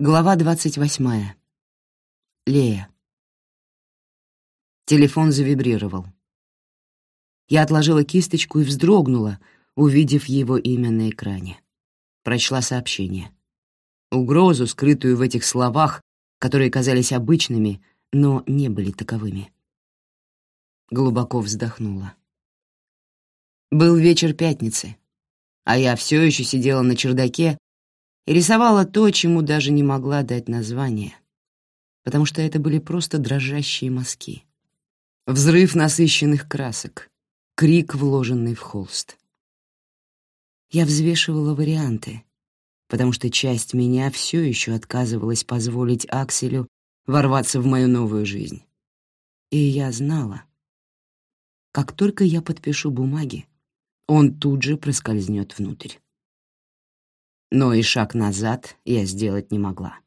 Глава двадцать восьмая. Лея. Телефон завибрировал. Я отложила кисточку и вздрогнула, увидев его имя на экране. Прочла сообщение. Угрозу, скрытую в этих словах, которые казались обычными, но не были таковыми. Глубоко вздохнула. Был вечер пятницы, а я все еще сидела на чердаке и рисовала то, чему даже не могла дать название, потому что это были просто дрожащие мазки. Взрыв насыщенных красок, крик, вложенный в холст. Я взвешивала варианты, потому что часть меня все еще отказывалась позволить Акселю ворваться в мою новую жизнь. И я знала, как только я подпишу бумаги, он тут же проскользнет внутрь но и шаг назад я сделать не могла.